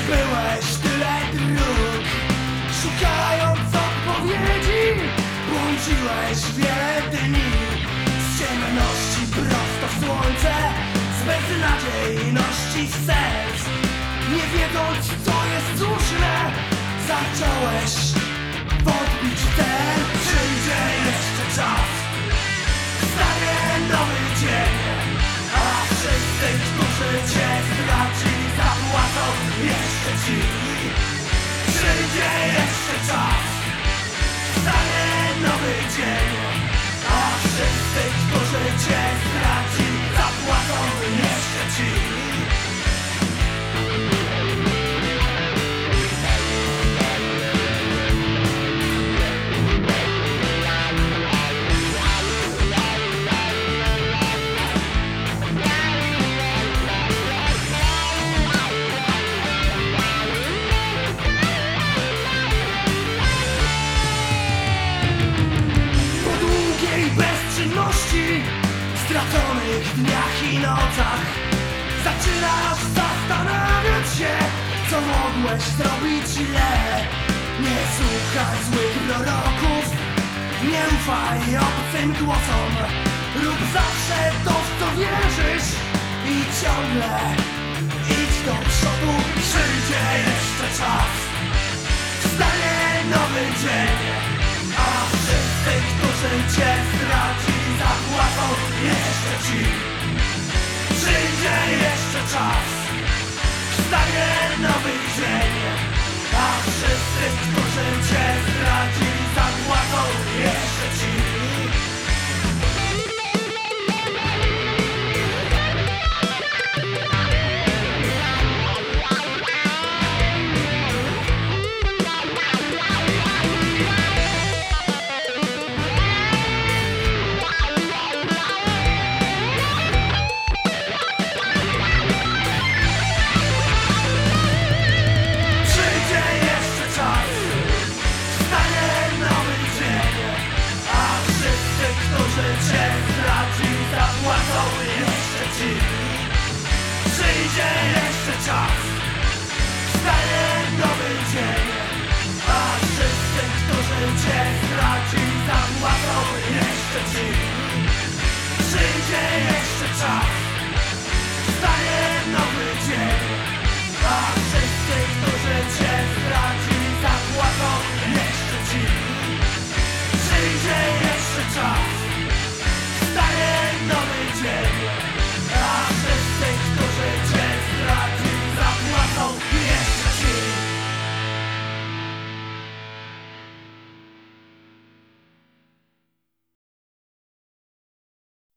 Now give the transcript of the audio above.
Przebyłeś tyle dróg. Szukając odpowiedzi Błądziłeś wiele dni Z ciemności prosto w słońce Z beznadziejności serc. Nie wiedząc co jest słuszne Zaczęłeś Przyjdzie jeszcze czas Straconych dniach i nocach. Zaczynasz zastanawiać się Co mogłeś zrobić źle. Nie słuchaj złych proroków Nie ufaj obcym głosom. Rób zawsze to w co wierzysz I ciągle idź do przodu jeszcze ci Przyjdzie jeszcze czas